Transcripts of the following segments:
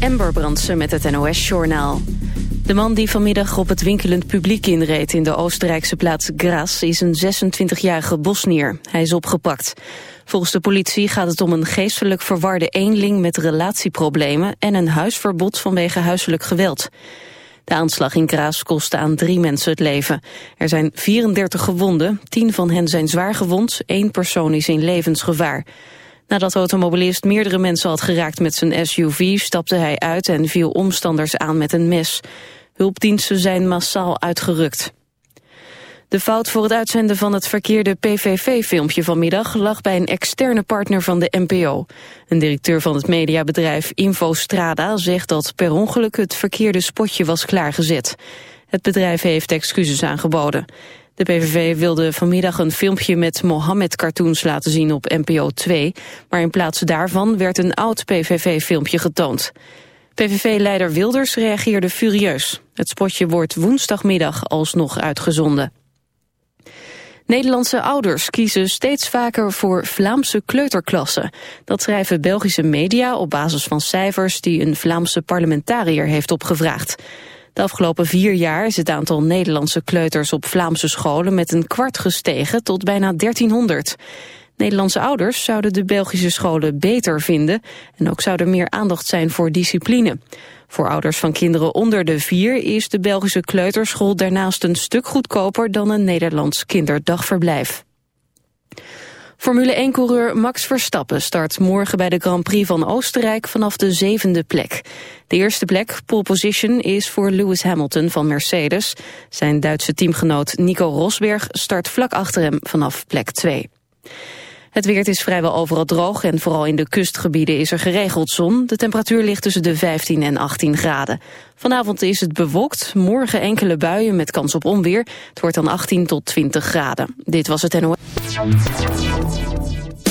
Amber Brandsen met het NOS-journaal. De man die vanmiddag op het winkelend publiek inreed in de Oostenrijkse plaats Graz is een 26-jarige Bosnier. Hij is opgepakt. Volgens de politie gaat het om een geestelijk verwarde eenling met relatieproblemen en een huisverbod vanwege huiselijk geweld. De aanslag in Graz kostte aan drie mensen het leven. Er zijn 34 gewonden, 10 van hen zijn zwaar gewond, één persoon is in levensgevaar. Nadat de automobilist meerdere mensen had geraakt met zijn SUV... stapte hij uit en viel omstanders aan met een mes. Hulpdiensten zijn massaal uitgerukt. De fout voor het uitzenden van het verkeerde PVV-filmpje vanmiddag lag bij een externe partner van de NPO. Een directeur van het mediabedrijf Infostrada zegt dat per ongeluk het verkeerde spotje was klaargezet. Het bedrijf heeft excuses aangeboden. De PVV wilde vanmiddag een filmpje met Mohammed-cartoons laten zien op NPO 2, maar in plaats daarvan werd een oud PVV-filmpje getoond. PVV-leider Wilders reageerde furieus. Het spotje wordt woensdagmiddag alsnog uitgezonden. Nederlandse ouders kiezen steeds vaker voor Vlaamse kleuterklassen. Dat schrijven Belgische media op basis van cijfers die een Vlaamse parlementariër heeft opgevraagd. De afgelopen vier jaar is het aantal Nederlandse kleuters op Vlaamse scholen met een kwart gestegen tot bijna 1300. Nederlandse ouders zouden de Belgische scholen beter vinden en ook zou er meer aandacht zijn voor discipline. Voor ouders van kinderen onder de vier is de Belgische kleuterschool daarnaast een stuk goedkoper dan een Nederlands kinderdagverblijf. Formule 1-coureur Max Verstappen start morgen bij de Grand Prix van Oostenrijk vanaf de zevende plek. De eerste plek, pole position, is voor Lewis Hamilton van Mercedes. Zijn Duitse teamgenoot Nico Rosberg start vlak achter hem vanaf plek 2. Het weer is vrijwel overal droog en vooral in de kustgebieden is er geregeld zon. De temperatuur ligt tussen de 15 en 18 graden. Vanavond is het bewolkt, morgen enkele buien met kans op onweer. Het wordt dan 18 tot 20 graden. Dit was het NOS.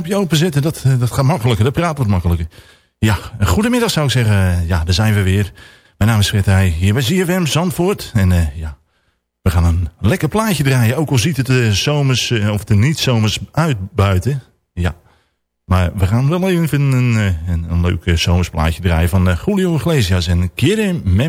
Knopje openzetten, dat, eh, dat gaat makkelijker. Dat praat wat makkelijker. Ja, goedemiddag zou ik zeggen. Ja, daar zijn we weer. Mijn naam is Fred hier bij ZFM Zandvoort. En uh, ja, we gaan een lekker plaatje draaien. Ook al ziet het de zomers, of de niet-zomers uit buiten. Ja, maar we gaan wel even een, een, een leuk zomersplaatje draaien... van Julio Iglesias en Quiere Me.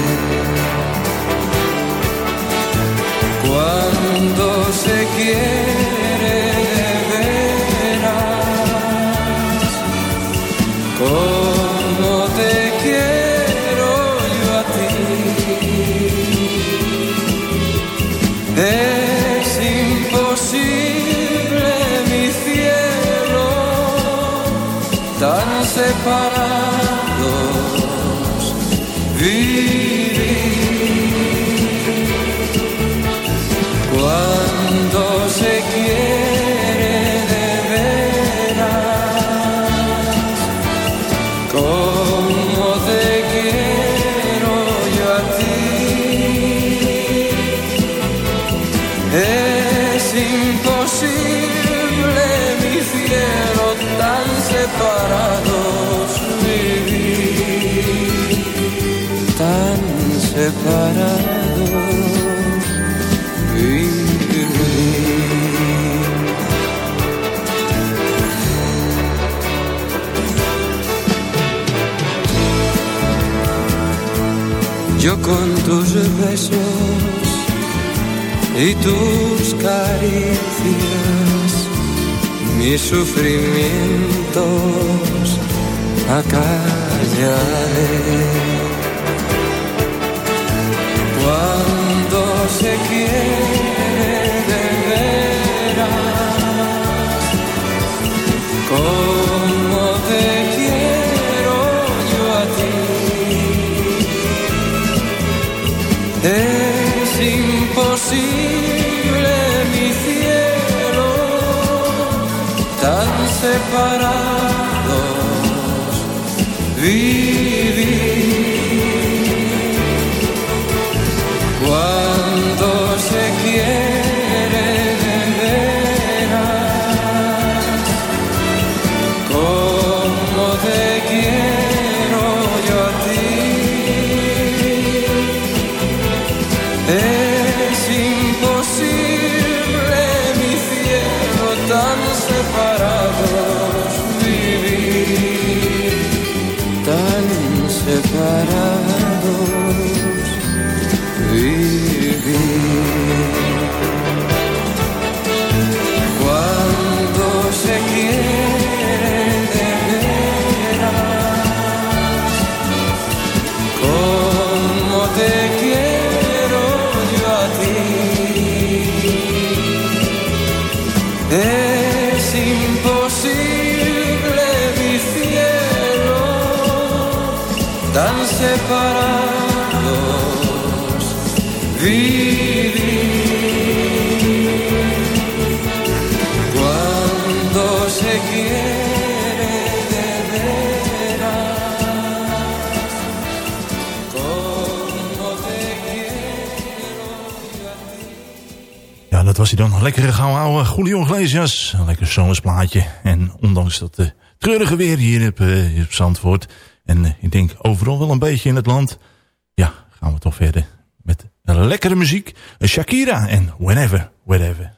Cuando se quiere de veras, como te quiero yo a ti, es imposible mi cielo, tan separados separados vivir. Yo con tus besos y tus caricias, mis sufrimientos acallaré. Tan separados vivir. Dat was hij dan. Lekkere gauw ouwe Julio Iglesias. Een lekker zomersplaatje. En ondanks dat uh, treurige weer hier op, uh, op Zandvoort. En uh, ik denk overal wel een beetje in het land. Ja, gaan we toch verder met lekkere muziek. Shakira en Whenever, Wherever.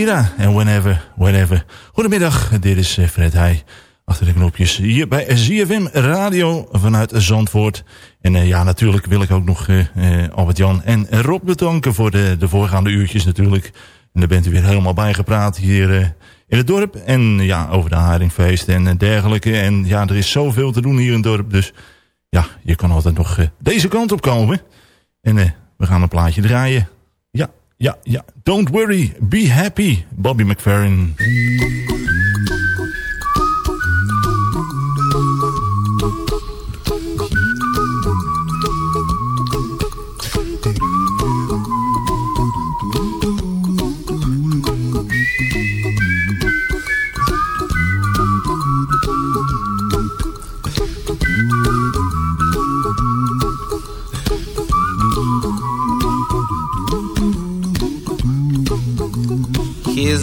En Whenever, Whenever. Goedemiddag, dit is eh, Fred Heij. Achter de knopjes hier bij ZFM Radio vanuit Zandvoort. En eh, ja, natuurlijk wil ik ook nog eh, Albert-Jan en Rob bedanken... voor de, de voorgaande uurtjes natuurlijk. En daar bent u weer helemaal bijgepraat hier in het dorp. En ja, over de haringfeest en dergelijke. En ja, er is zoveel te doen hier in het dorp. Dus ja, je kan altijd nog deze kant op komen. En we gaan een plaatje draaien. Ja, ja. Don't worry, be happy. Bobby McFerrin.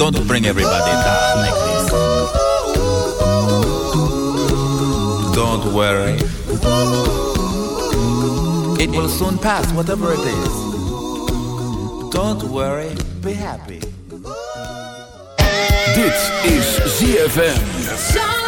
Don't bring everybody down like this. Don't worry. It will soon pass, whatever it is. Don't worry, be happy. Dit is ZFM.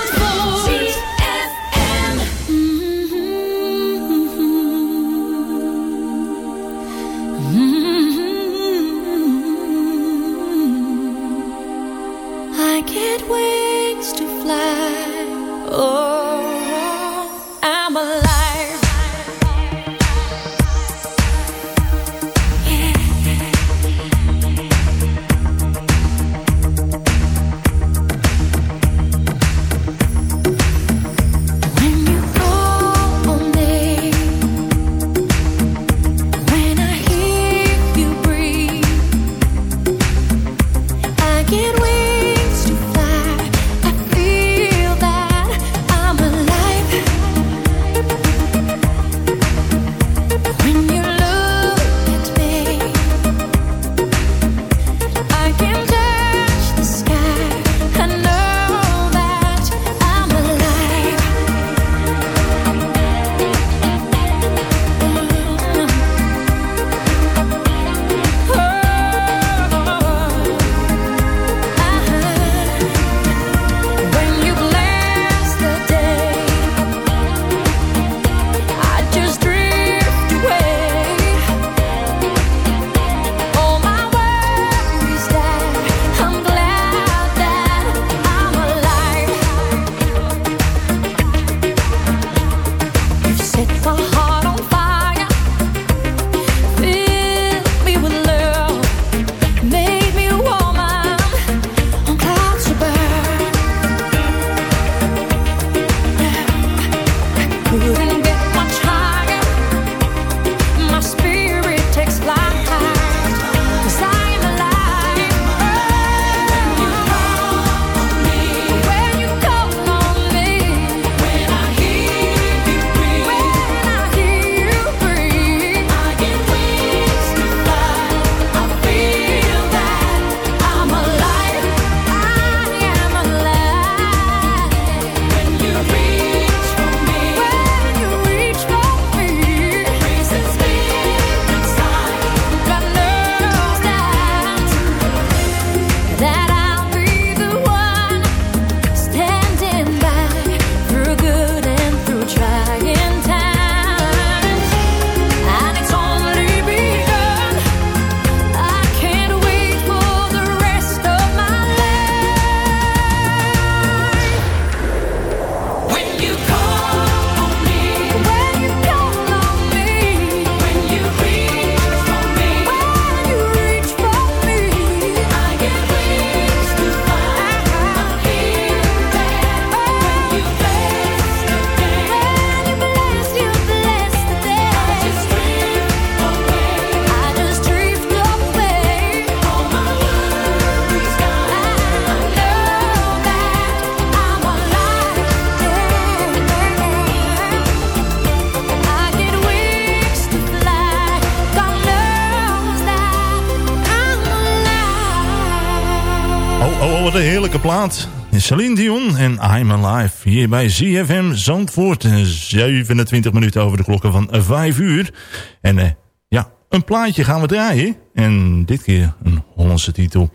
Plaat. Celine Dion en I'm Alive. Hier bij ZFM Zandvoort. Eh, 27 minuten over de klokken van 5 uur. En eh, ja, een plaatje gaan we draaien. En dit keer een Hollandse titel.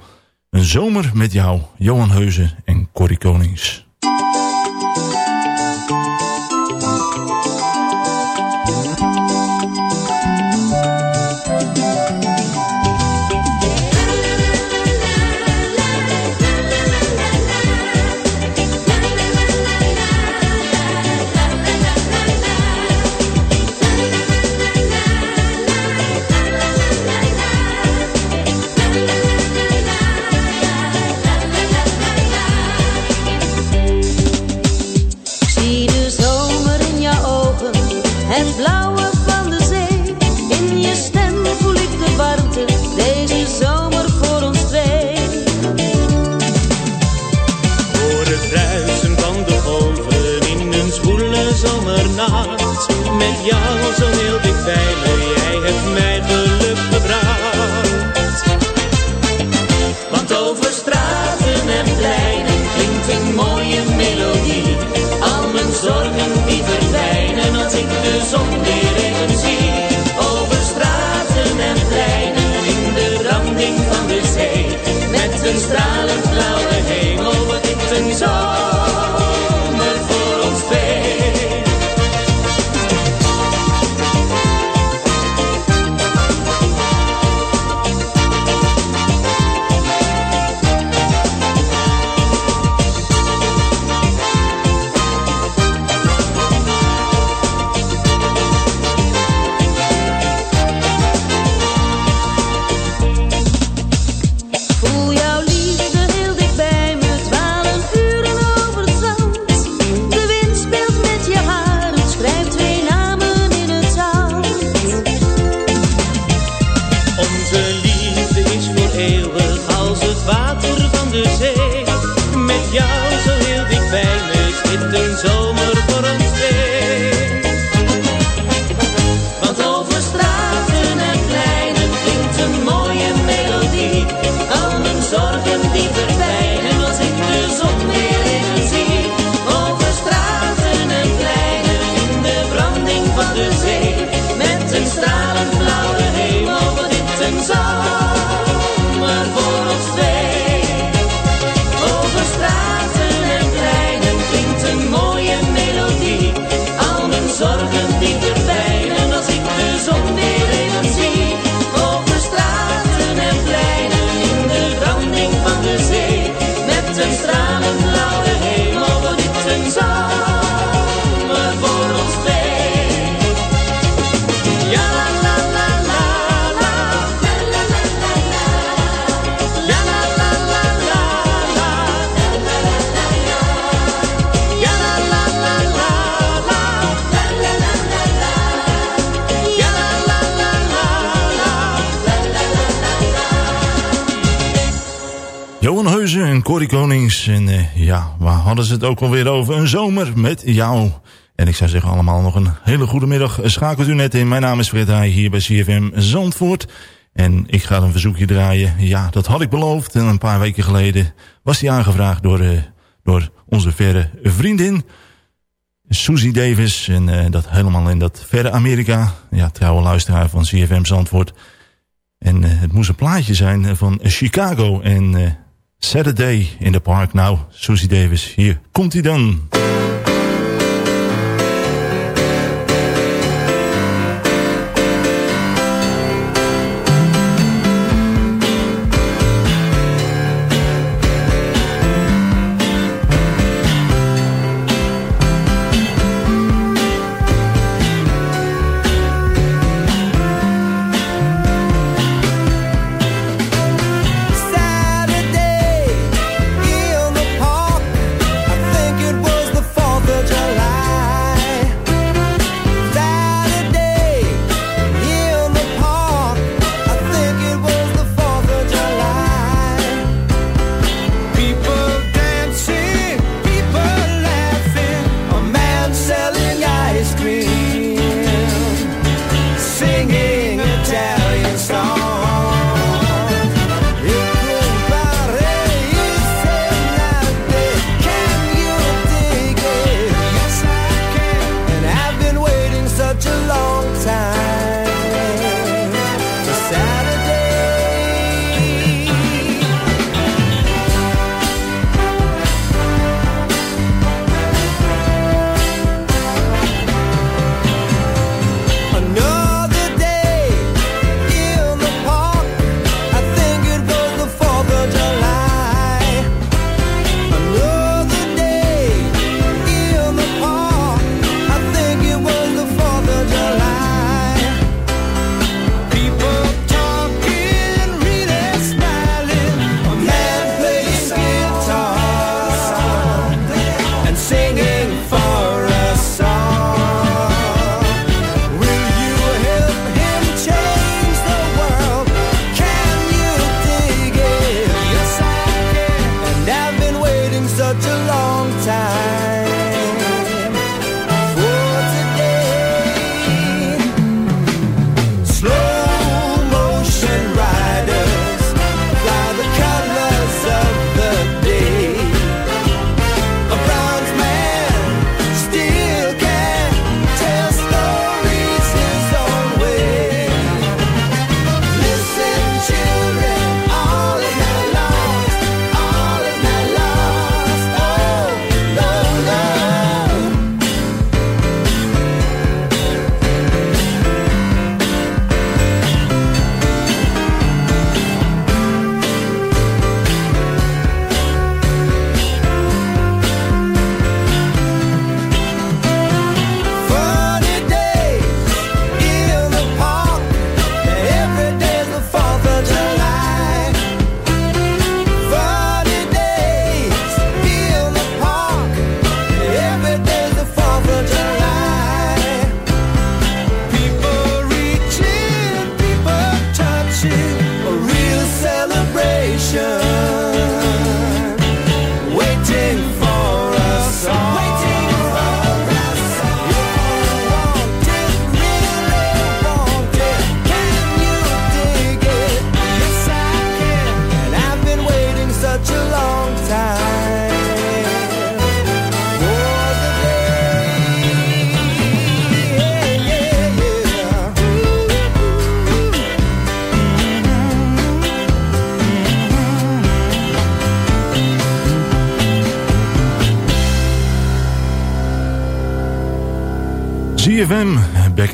Een zomer met jou, Johan Heuzen en Corrie Konings. Konings. En eh, ja, waar hadden ze het ook alweer over? Een zomer met jou. En ik zou zeggen allemaal nog een hele goede middag. Schakelt u net in. Mijn naam is Fred Heij, hier bij CFM Zandvoort. En ik ga een verzoekje draaien. Ja, dat had ik beloofd. En een paar weken geleden was die aangevraagd door, eh, door onze verre vriendin. Susie Davis. En eh, dat helemaal in dat verre Amerika. Ja, trouwe luisteraar van CFM Zandvoort. En het moest een plaatje zijn van Chicago. En Saturday in the Park. Nou, Susie Davis, hier komt hij dan.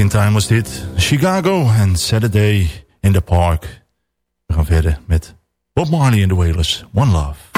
in Time was dit. Chicago en Saturday in the Park. We gaan verder met Bob Marley en de Wailers. One Love.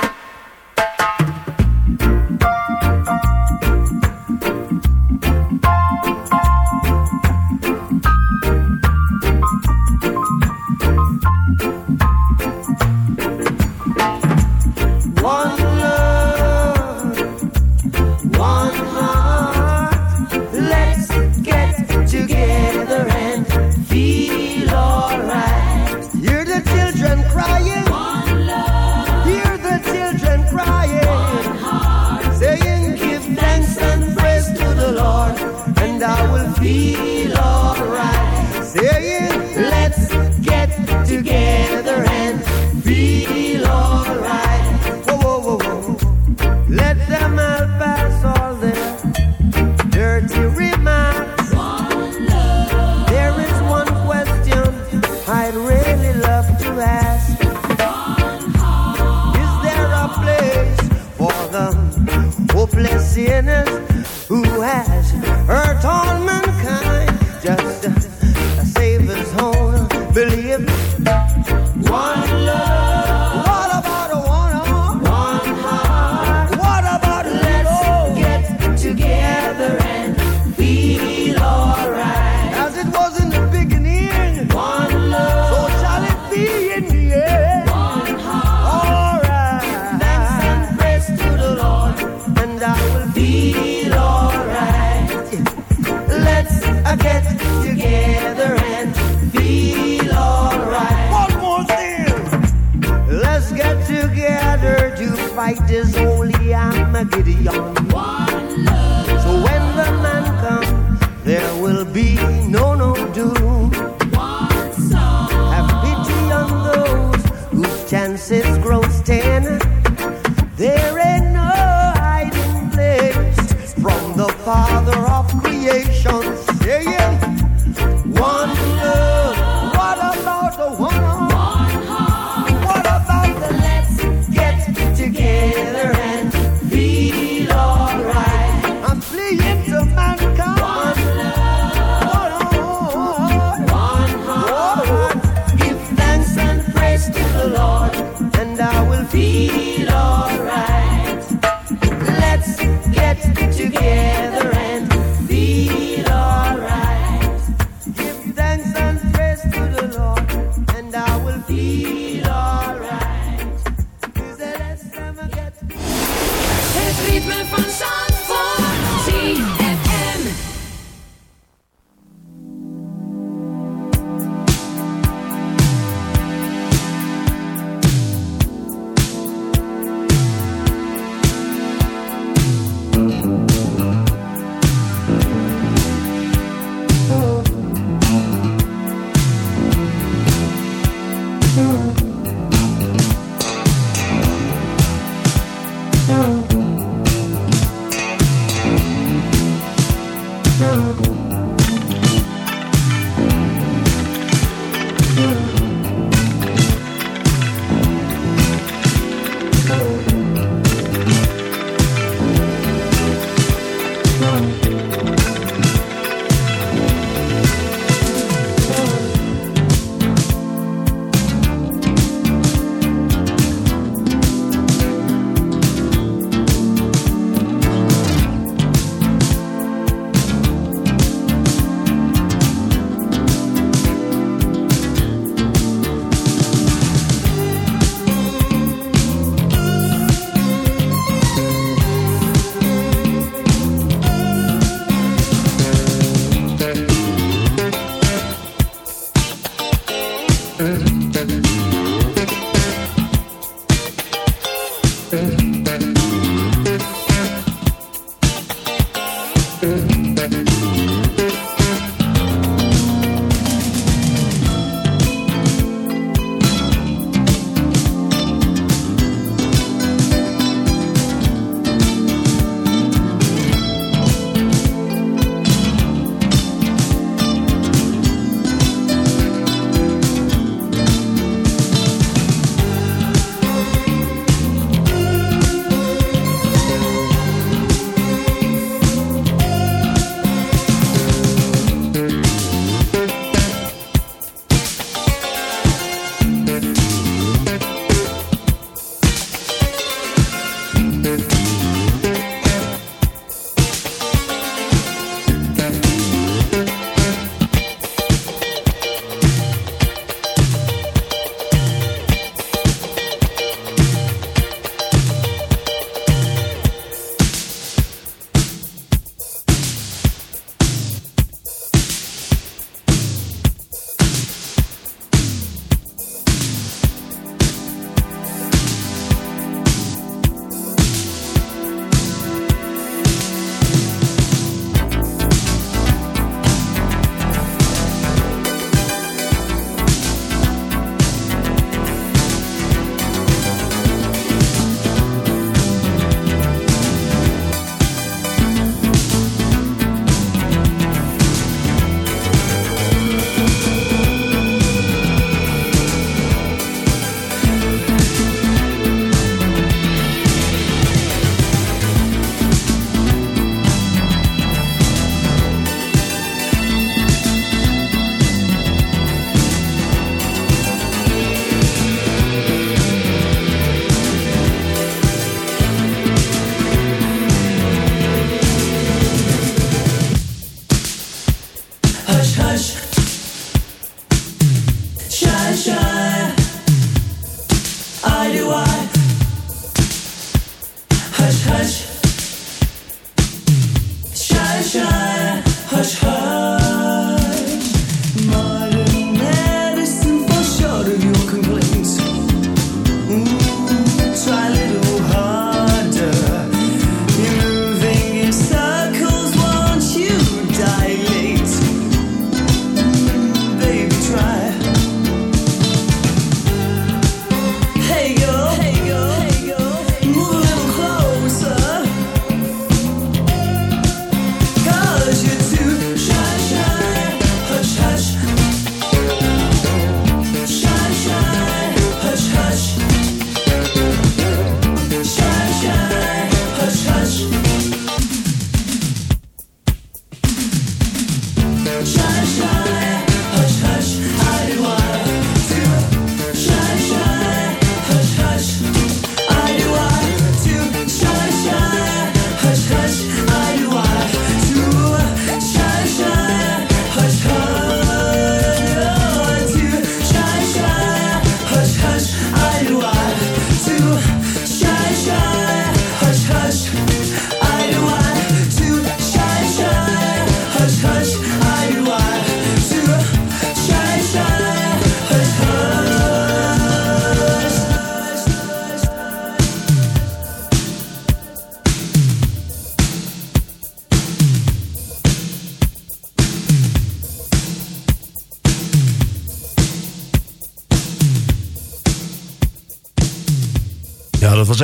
together and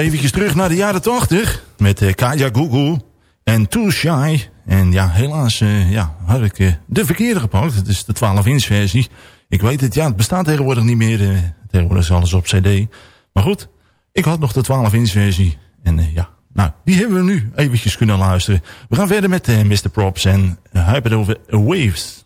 eventjes terug naar de jaren 80 met eh, Kaya Gugu en Too Shy. En ja, helaas eh, ja, had ik eh, de verkeerde gepakt. Het is de 12-inch versie. Ik weet het, ja, het bestaat tegenwoordig niet meer. tegenwoordig is alles op cd. Maar goed, ik had nog de 12-inch versie. En ja, nou, die hebben we nu eventjes kunnen luisteren. We gaan verder met Mr. Props en Hyper over Waves.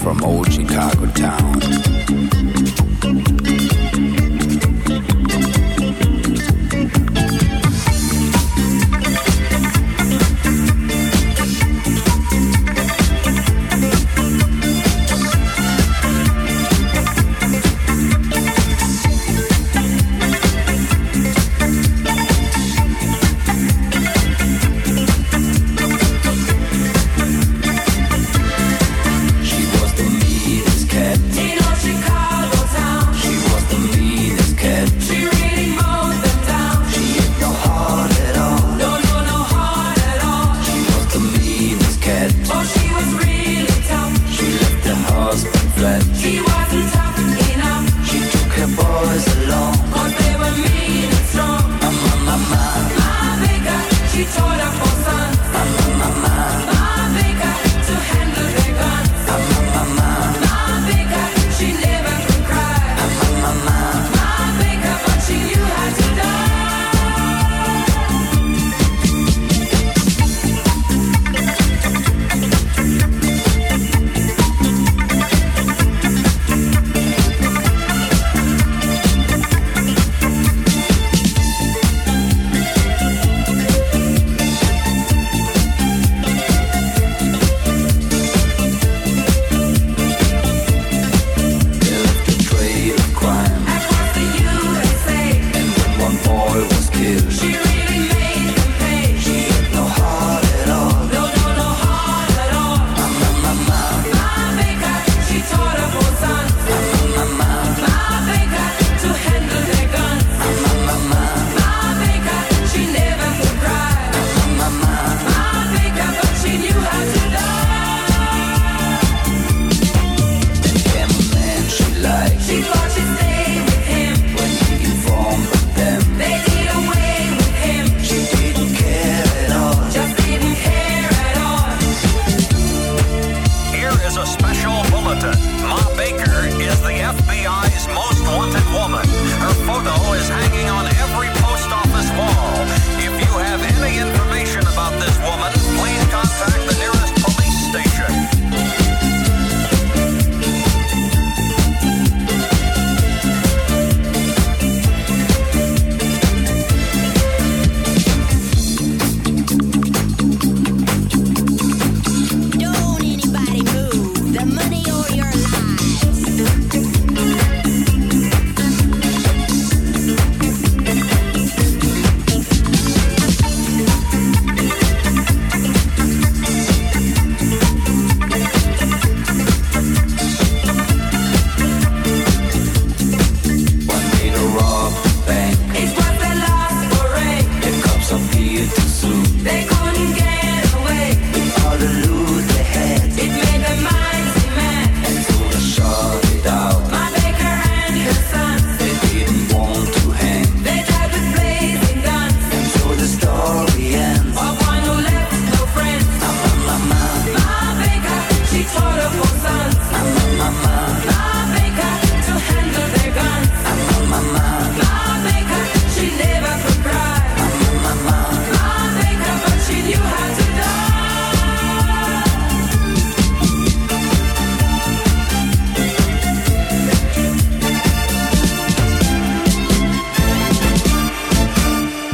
from old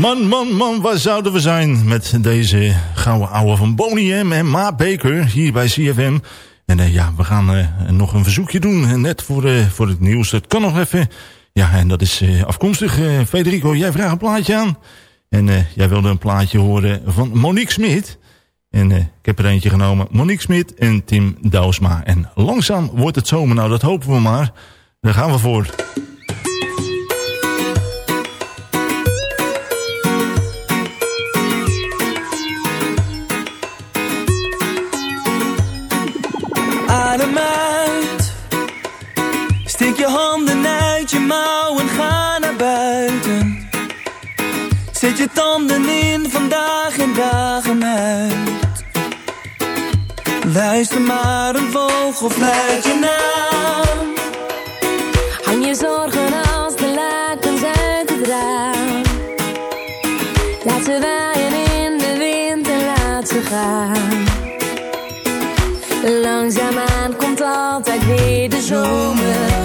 Man, man, man, waar zouden we zijn met deze gouden ouwe van Bonnie en Ma Baker hier bij CFM. En eh, ja, we gaan eh, nog een verzoekje doen, eh, net voor, voor het nieuws. Dat kan nog even. Ja, en dat is afkomstig. Federico, jij vraagt een plaatje aan. En jij wilde een plaatje horen van Monique Smit. En ik heb er eentje genomen. Monique Smit en Tim Douwsma. En langzaam wordt het zomer. Nou, dat hopen we maar. Daar gaan we voor. je mouwen ga naar buiten. Zet je tanden in vandaag en dagen uit. Luister maar een vogel fluit je naam. Hang je zorgen als de lakens uit het raam. Laat ze waaien in de wind en laat ze gaan. Langzaamaan komt altijd weer de zomer.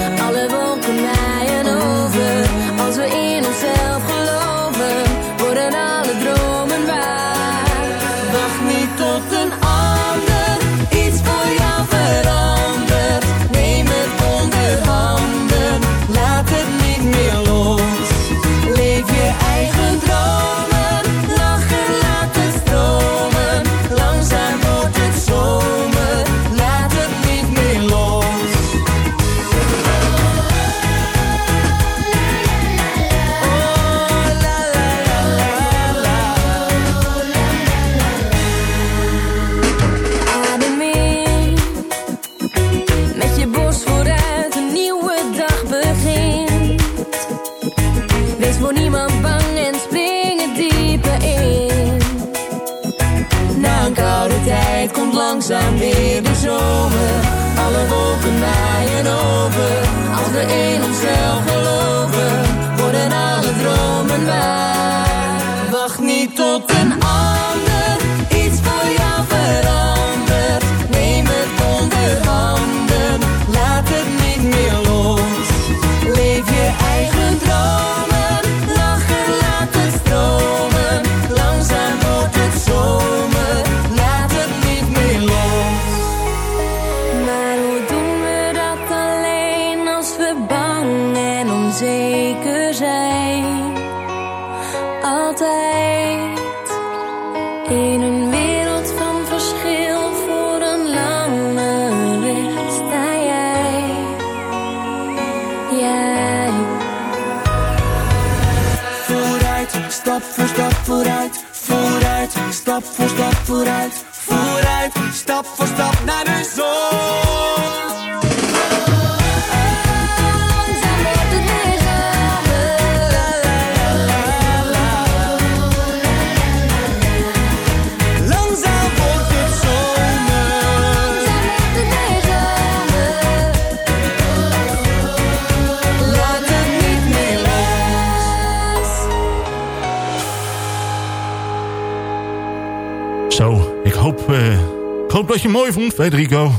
Je mooi vond, Federico.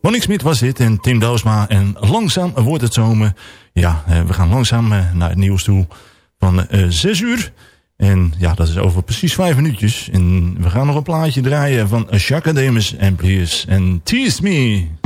Monique Smit was dit en Tim Doosma. En langzaam wordt het zomer. Ja, eh, we gaan langzaam eh, naar het nieuws toe van eh 6 uur. En ja, dat is over precies vijf minuutjes. En we gaan nog een plaatje draaien van Shaka Demus en Please. En Tease Me.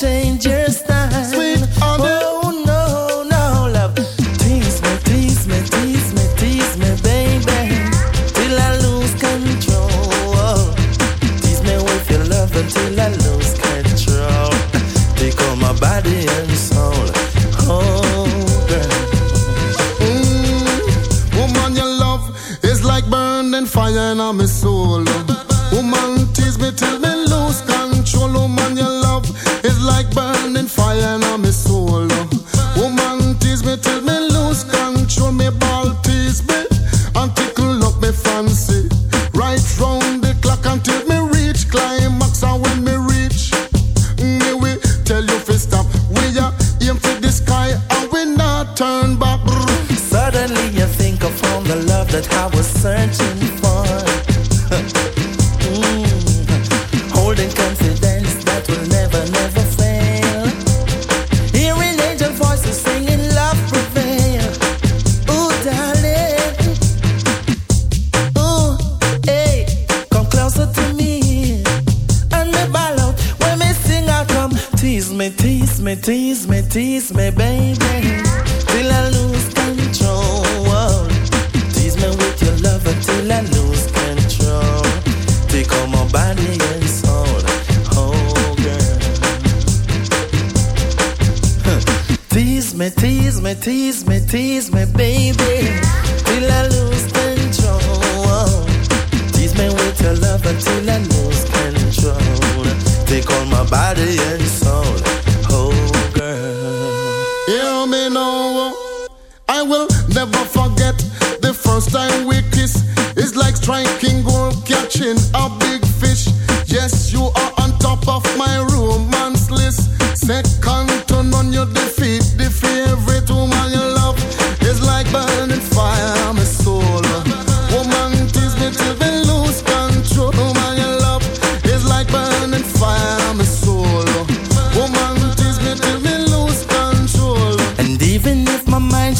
change your style. Sweet honey. Oh no, no, love. Tease me, tease me, tease me, tease me, baby, till I lose control. Tease me with your love until I lose control. Take on my body and soul. Oh, girl. Mm, woman, your love is like burning fire in my soul. Woman, tease me till me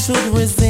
should resist.